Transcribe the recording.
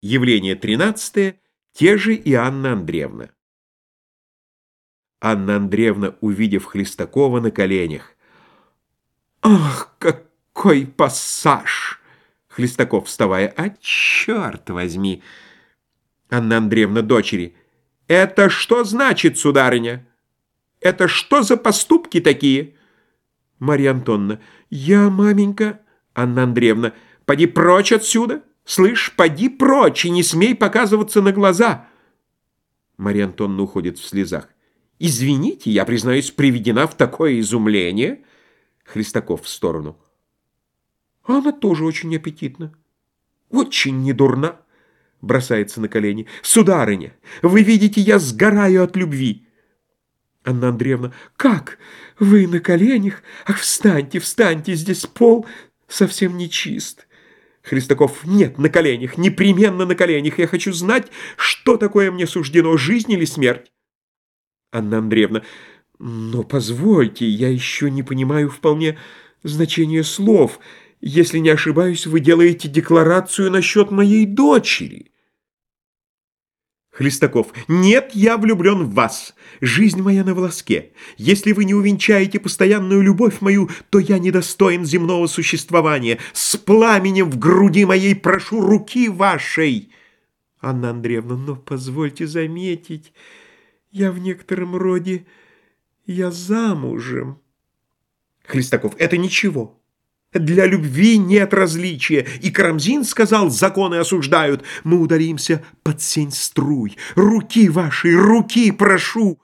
Явление 13. Те же и Анна Андреевна. Анна Андреевна, увидев Хлестакова на коленях. «Ах, какой пассаж!» Хлестаков, вставая. «А, черт возьми!» Анна Андреевна дочери. «Это что значит, сударыня? Это что за поступки такие?» Марья Антонна. «Я, маменька...» Анна Андреевна. «Поди прочь отсюда!» Слышь, поди прочь и не смей показываться на глаза. Марья Антоновна уходит в слезах. Извините, я, признаюсь, приведена в такое изумление. Христаков в сторону. Она тоже очень аппетитна. Очень недурна. Бросается на колени. Сударыня, вы видите, я сгораю от любви. Анна Андреевна. Как? Вы на коленях? Ах, встаньте, встаньте, здесь пол совсем нечист. Христаков, нет, на коленях, непременно на коленях. Я хочу знать, что такое мне суждено, жизнь или смерть. Анна Андреевна, но позвольте, я еще не понимаю вполне значения слов. Если не ошибаюсь, вы делаете декларацию насчет моей дочери. Хлестаков. «Нет, я влюблен в вас. Жизнь моя на волоске. Если вы не увенчаете постоянную любовь мою, то я недостоин земного существования. С пламенем в груди моей прошу руки вашей». Анна Андреевна, но позвольте заметить, я в некотором роде, я замужем. Хлестаков. «Это ничего». Для любви нет различия, и Карамзин сказал, законы осуждают. Мы ударимся под сень струй. Руки вашей, руки прошу.